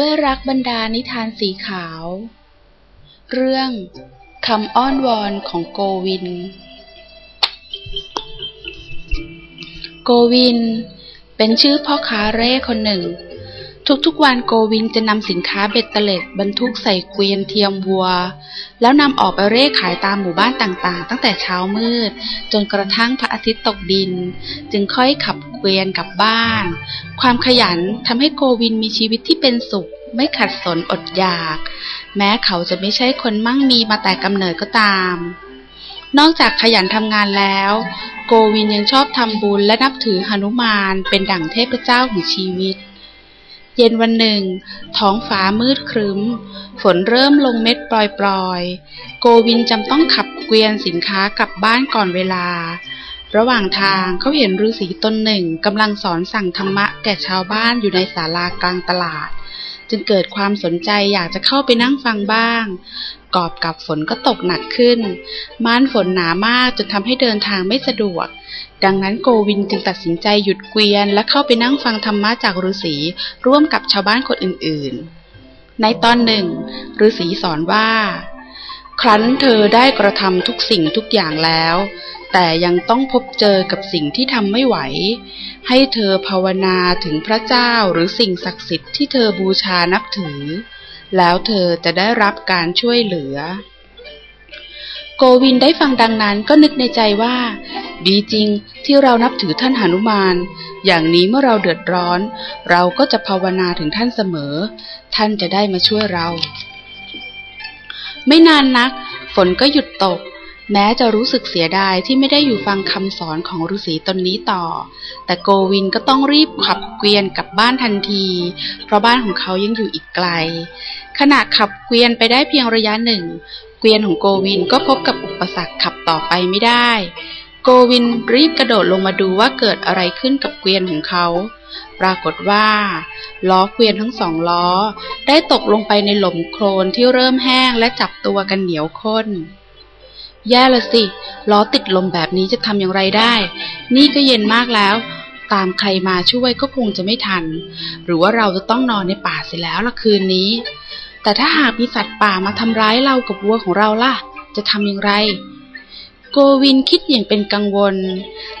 ด้วยรักบรรดานิทานสีขาว เรื่องคำอ้อนวอนของโกวิน โกวิน เป็นชื่อพ่อค้าเร่คนหนึ่ง ทุกๆวันโกวินจะนำสินค้าเบ็ดเตล็ดบรรทุกใส่เกวียนเทียมวัว แล้วนำออกไปเร่ขายตามหมู่บ้านต่างๆ ตั้งแต่เช้ามืด จนกระทั่งพระอาทิตย์ตกดิน จึงค่อยขับเกวียนกลับบ้าน ความขยันทำให้โกวินมีชีวิตที่เป็นสุข ไม่ขัดสนอดอยาก แม้เขาจะไม่ใช่คนมั่งมีมาแต่กำเนิดก็ตาม นอกจากขยันทำงานแล้วโกวินยังชอบทำบุญและนับถือหนุมานเป็นดั่งเทพเจ้าของชีวิต เย็นวันหนึ่ง ท้องฟ้ามืดครึ้ม ฝนเริ่มลงเม็ดปลอยๆ โกวินจำต้องขับเกวียนสินค้ากลับบ้านก่อนเวลา ระหว่างทางเขาเห็นฤาษีตนหนึ่งกำลังสอนสั่งธรรมะแก่ชาวบ้านอยู่ในศาลากลางตลาด จึงเกิดความสนใจอยากจะเข้าไปนั่งฟังบ้าง กอบกับฝนก็ตกหนักขึ้น ม่านฝนหนามากจนทำให้เดินทางไม่สะดวก ดังนั้นโกวินจึงตัดสินใจหยุดเกวียน และเข้าไปนั่งฟังธรรมะจากฤาษีร่วมกับชาวบ้านคนอื่นๆ ในตอนหนึ่งฤาษีสอนว่า ครั้นเธอได้กระทำทุกสิ่งทุกอย่างแล้ว แต่ยังต้องพบเจอกับสิ่งที่ทำไม่ไหว ให้เธอภาวนาถึงพระเจ้าหรือสิ่งศักดิ์สิทธิ์ที่เธอบูชานับถือ แล้วเธอจะได้รับการช่วยเหลือ โกวินได้ฟังดังนั้นก็นึกในใจว่า ดีจริงที่เรานับถือท่านหนุมาน อย่างนี้เมื่อเราเดือดร้อน เราก็จะภาวนาถึงท่านเสมอ ท่านจะได้มาช่วยเรา ไม่นานนัก ฝนก็หยุดตก แม้จะรู้สึกเสียดายที่ไม่ได้อยู่ฟังคำสอนของฤาษีตนนี้ต่อ แต่โกวินก็ต้องรีบขับเกวียนกลับบ้านทันที เพราะบ้านของเขายังอยู่อีกไกล ขณะขับเกวียนไปได้เพียงระยะหนึ่ง เกวียนของโกวินก็พบกับอุปสรรคขับต่อไปไม่ได้ โกวินรีบกระโดดลงมาดูว่าเกิดอะไรขึ้นกับเกวียนของเขา ปรากฏว่า ล้อเกวียนทั้งสองล้อ ได้ตกลงไปในหลุมโคลนที่เริ่มแห้งและจับตัวกันเหนียวข้น แย่ละสิ ล้อติดลมแบบนี้จะทำอย่างไรได้ นี่ก็เย็นมากแล้ว ตามใครมาช่วยก็คงจะไม่ทัน หรือว่าเราจะต้องนอนในป่าเสียแล้วละคืนนี้ แต่ถ้าหากมีสัตว์ป่ามาทำร้ายเรากับวัวของเราล่ะ จะทำอย่างไร โกวินคิดอย่างเป็นกังวล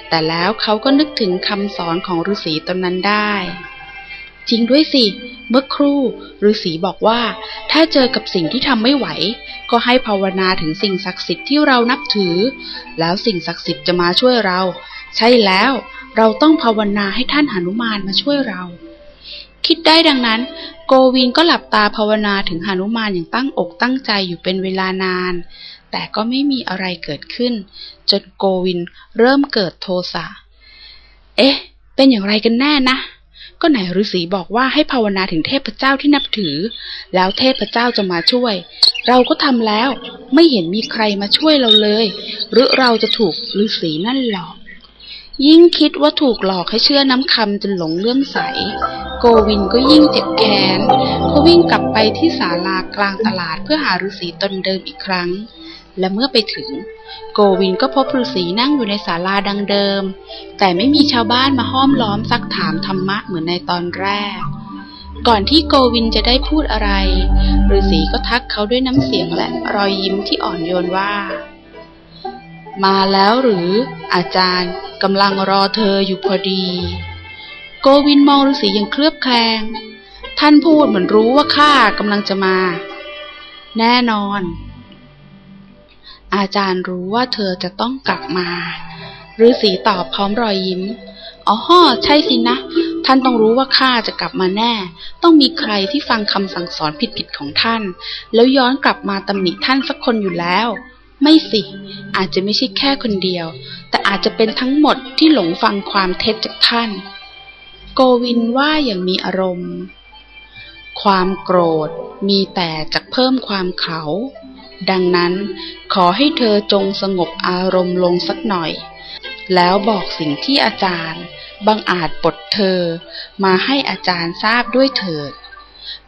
แต่แล้วเขาก็นึกถึงคำสอนของฤาษีตนนั้นได้ จริงด้วยสิ เมื่อครู่ฤาษีบอกว่า ถ้าเจอกับสิ่งที่ทำไม่ไหว ก็ให้ภาวนาถึงสิ่งศักดิ์สิทธิ์ที่เรานับถือ แล้วสิ่งศักดิ์สิทธิ์จะมาช่วยเรา ใช่แล้ว เราต้องภาวนาให้ท่านหนุมานมาช่วยเรา คิดได้ดังนั้น โกวินก็หลับตาภาวนาถึงหนุมานอย่างตั้งอกตั้งใจอยู่เป็นเวลานาน แต่ก็ไม่มีอะไรเกิดขึ้น จนโกวินเริ่มเกิดโทสะเอ๊ะ เป็นอย่างไรกันแน่นะ ก็ไหนฤาษีบอกว่าให้ภาวนาถึงเทพเจ้าที่นับถือ แล้วเทพเจ้าจะมาช่วย เราก็ทำแล้ว ไม่เห็นมีใครมาช่วยเราเลย หรือเราจะถูกฤาษีนั่นหลอก ยิ่งคิดว่าถูกหลอกให้เชื่อน้ำคำจนหลงเลื่อมใส โกวินก็ยิ่งเจ็บแค้นเขาวิ่งกลับไปที่ศาลากลางตลาดเพื่อหาฤาษีตนเดิมอีกครั้ง และเมื่อไปถึง โกวินก็พบฤาษีนั่งอยู่ในศาลาดังเดิม แต่ไม่มีชาวบ้านมาห้อมล้อมซักถามธรรมะเหมือนในตอนแรก ก่อนที่โกวินจะได้พูดอะไรฤาษีก็ทักเขาด้วยน้ำเสียงและรอยยิ้มที่อ่อนโยนว่า มาแล้วหรืออาจารย์กำลังรอเธออยู่พอดี โกวินมองฤาษีอย่างเคลือบแคลงท่านพูดเหมือนรู้ว่าข้ากำลังจะมา แน่นอน อาจารย์รู้ว่าเธอจะต้องกลับมาฤาษีตอบพร้อมรอยยิ้ม อ๋อใช่สินะ ท่านต้องรู้ว่าข้าจะกลับมาแน่ ต้องมีใครที่ฟังคำสั่งสอนผิดๆของท่าน แล้วย้อนกลับมาตำหนิท่านสักคนอยู่แล้ว ไม่สิ อาจจะไม่ใช่แค่คนเดียว แต่อาจจะเป็นทั้งหมดที่หลงฟังความเท็จจากท่าน โกวินว่าอย่างมีอารมณ์ ความโกรธมีแต่จะเพิ่มความเขา ดังนั้นขอให้เธอจงสงบอารมณ์ลงสักหน่อย แล้วบอกสิ่งที่อาจารย์บังอาจปลดเธอ มาให้อาจารย์ทราบด้วยเถิด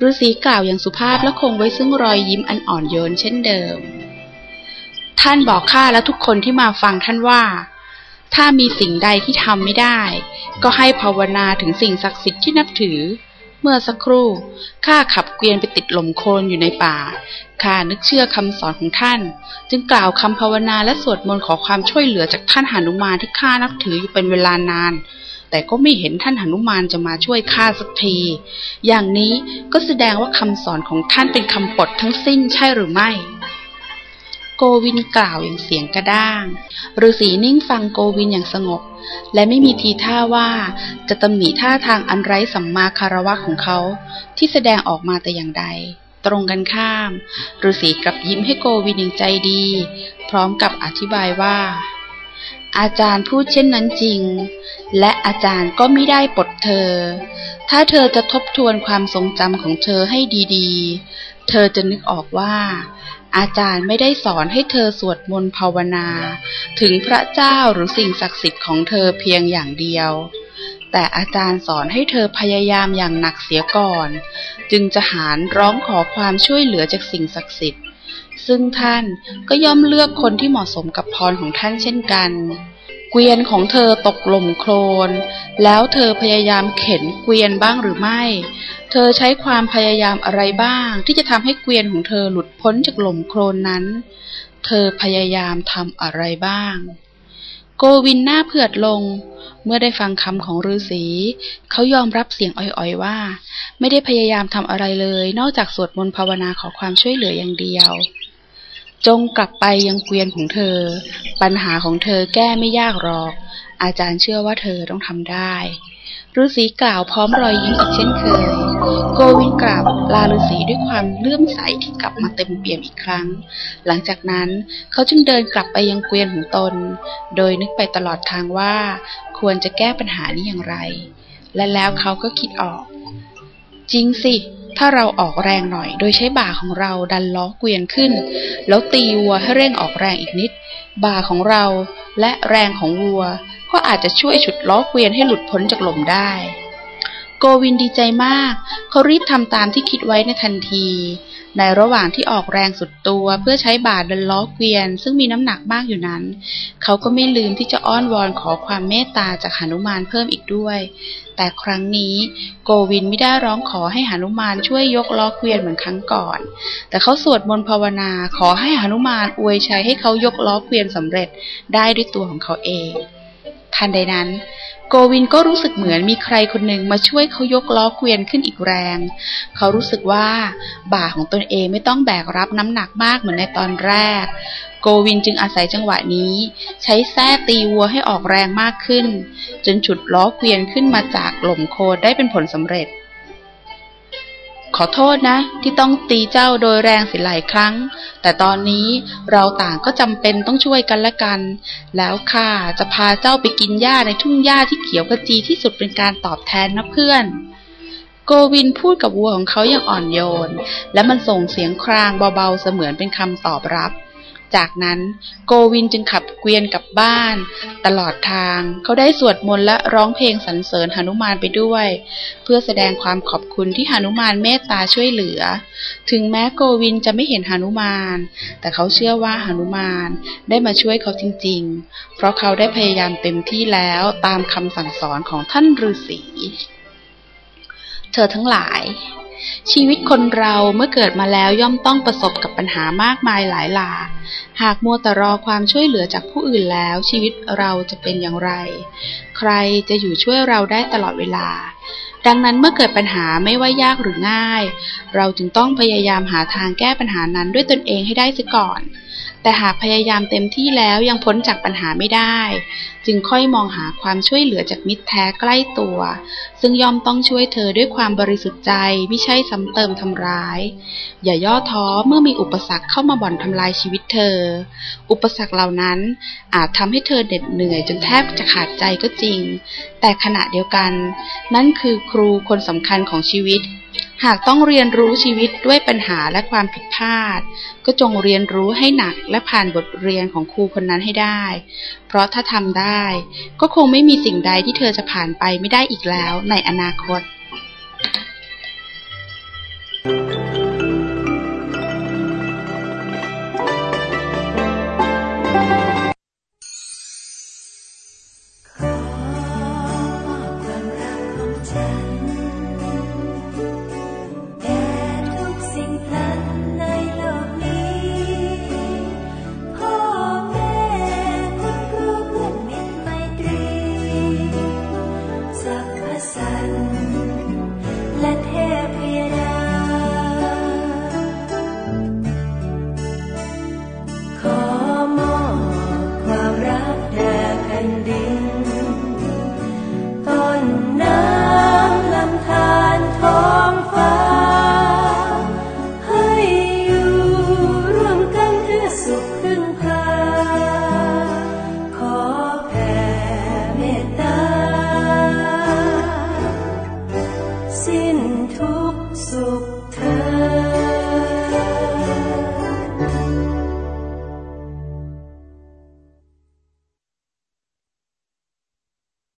ฤาษีกล่าวอย่างสุภาพและคงไว้ซึ่งรอยยิ้มอันอ่อนโยนเช่นเดิม ท่านบอกข้าและทุกคนที่มาฟังท่านว่า ถ้ามีสิ่งใดที่ทำไม่ได้ ก็ให้ภาวนาถึงสิ่งศักดิ์สิทธิ์ที่นับถือ เมื่อสักครู่ข้าขับเกวียนไปติดหล่มโคลนอยู่ในป่า ข้านึกเชื่อคำสอนของท่าน จึงกล่าวคำภาวนาและสวดมนต์ขอความช่วยเหลือจากท่านหานุมานที่ข้านับถืออยู่เป็นเวลานาน แต่ก็ไม่เห็นท่านหนุมานจะมาช่วยข้าสักที อย่างนี้ก็แสดงว่าคำสอนของท่านเป็นคำปดทั้งสิ้นใช่หรือไม่ โกวินกล่าวอย่างเสียงกระด้างฤาษีนิ่งฟังโกวินอย่างสงบ และไม่มีทีท่าว่าจะตำหนิท่าทางอันไร้สัมมาคารวะของเขาที่แสดงออกมาแต่อย่างใด ตรงกันข้ามฤาษีกลับยิ้มให้โกวินอย่างใจดี พร้อมกับอธิบายว่า อาจารย์พูดเช่นนั้นจริง และอาจารย์ก็ไม่ได้ปลดเธอ ถ้าเธอจะทบทวนความทรงจำของเธอให้ดีๆ เธอจะนึกออกว่าอาจารย์ไม่ได้สอนให้เธอสวดมนต์ภาวนา ถึงพระเจ้าหรือสิ่งศักดิ์สิทธิ์ของเธอเพียงอย่างเดียว แต่อาจารย์สอนให้เธอพยายามอย่างหนักเสียก่อน จึงจะหารร้องขอความช่วยเหลือจากสิ่งศักดิ์สิทธิ์ ซึ่งท่านก็ย่อมเลือกคนที่เหมาะสมกับพรของท่านเช่นกัน เกวียนของเธอตกหล่มโคลน แล้วเธอพยายามเข็นเกวียนบ้างหรือไม่ เธอใช้ความพยายามอะไรบ้าง ที่จะทำให้เกวียนของเธอหลุดพ้นจากหล่มโคลนนั้น เธอพยายามทำอะไรบ้าง โกวินหน้าเผือดลง เมื่อได้ฟังคำของฤาษี เขายอมรับเสียงอ่อยๆว่า ไม่ได้พยายามทำอะไรเลย นอกจากสวดมนต์ภาวนาขอความช่วยเหลืออย่างเดียว จงกลับไปยังเกวียนของเธอ ปัญหาของเธอแก้ไม่ยากหรอก อาจารย์เชื่อว่าเธอต้องทำได้ ฤาษีกล่าวพร้อมรอยยิ้มอีกเช่นเคย โกวินกราบลาฤาษีด้วยความเลื่อมใสที่กลับมาเต็มเปี่ยมอีกครั้ง หลังจากนั้นเขาจึงเดินกลับไปยังเกวียนของตน โดยนึกไปตลอดทางว่า ควรจะแก้ปัญหานี้อย่างไร และแล้วเขาก็คิดออก จริงสิ ถ้าเราออกแรงหน่อย โดยใช้บ่าของเราดันล้อเกวียนขึ้น แล้วตีวัวให้เร่งออกแรงอีกนิด บ่าของเราและแรงของวัว ก็อาจจะช่วยฉุดล้อเกวียนให้หลุดพ้นจากหล่มได้ โกวินดีใจมาก เขารีบทำตามที่คิดไว้ในทันที ในระหว่างที่ออกแรงสุดตัวเพื่อใช้บาดดันล้อเกวียน ซึ่งมีน้ำหนักมากอยู่นั้น เขาก็ไม่ลืมที่จะอ้อนวอนขอความเมตตาจากหนุมานเพิ่มอีกด้วย แต่ครั้งนี้โกวินไม่ได้ร้องขอให้หนุมานช่วยยกล้อเกวียนเหมือนครั้งก่อน แต่เขาสวดมนต์ภาวนาขอให้หนุมานอวยชัยให้เขายกล้อเกวียนสำเร็จได้ด้วยตัวของเขาเอง ทันใดนั้น โกวินก็รู้สึกเหมือนมีใครคนหนึ่งมาช่วยเขายกล้อเกวียนขึ้นอีกแรง เขารู้สึกว่าบ่าของตนเองไม่ต้องแบกรับน้ำหนักมากเหมือนในตอนแรก โกวินจึงอาศัยจังหวะนี้ ใช้แส้ตีวัวให้ออกแรงมากขึ้น จนฉุดล้อเกวียนขึ้นมาจากหล่มโคได้เป็นผลสำเร็จ ขอโทษนะ ที่ต้องตีเจ้าโดยแรงเสียหลายครั้ง แต่ตอนนี้เราต่างก็จำเป็นต้องช่วยกันและกัน แล้วข้าจะพาเจ้าไปกินหญ้าในทุ่งหญ้าที่เขียวขจีที่สุดเป็นการตอบแทนนะเพื่อน โกวินพูดกับวัวของเขาอย่างอ่อนโยน และมันส่งเสียงครางเบาๆเสมือนเป็นคำตอบรับ จากนั้นโกวินจึงขับเกวียนกลับบ้าน ตลอดทางเขาได้สวดมนต์และร้องเพลงสรรเสริญหนุมานไปด้วย เพื่อแสดงความขอบคุณที่หนุมานเมตตาช่วยเหลือ ถึงแม้โกวินจะไม่เห็นหนุมาน แต่เขาเชื่อว่าหนุมานได้มาช่วยเขาจริง ๆ เพราะเขาได้พยายามเต็มที่แล้วตามคำสั่งสอนของท่านฤาษีเธอทั้งหลาย ชีวิตคนเราเมื่อเกิดมาแล้วย่อมต้องประสบกับปัญหามากมายหลายหลากหากมัวแต่รอความช่วยเหลือจากผู้อื่นแล้ว ชีวิตเราจะเป็นอย่างไร ใครจะอยู่ช่วยเราได้ตลอดเวลา ดังนั้นเมื่อเกิดปัญหาไม่ว่ายากหรือง่าย เราจึงต้องพยายามหาทางแก้ปัญหานั้นด้วยตนเองให้ได้เสียก่อน แต่หากพยายามเต็มที่แล้วยังพ้นจากปัญหาไม่ได้ จึงค่อยมองหาความช่วยเหลือจากมิตรแท้ใกล้ตัว ซึ่งยอมต้องช่วยเธอด้วยความบริสุทธิ์ใจไม่ใช่ซ้ำเติมทำร้าย อย่าย่อท้อเมื่อมีอุปสรรคเข้ามาบ่อนทำลายชีวิตเธอ อุปสรรคเหล่านั้นอาจทำให้เธอเหน็ดเหนื่อยจนแทบจะขาดใจก็จริง แต่ขณะเดียวกัน นั่นคือครูคนสำคัญของชีวิต หากต้องเรียนรู้ชีวิตด้วยปัญหาและความผิดพลาด ก็จงเรียนรู้ให้หนักและผ่านบทเรียนของครูคนนั้นให้ได้ เพราะถ้าทำได้ ก็คงไม่มีสิ่งใดที่เธอจะผ่านไปไม่ได้อีกแล้วในอนาคต thank you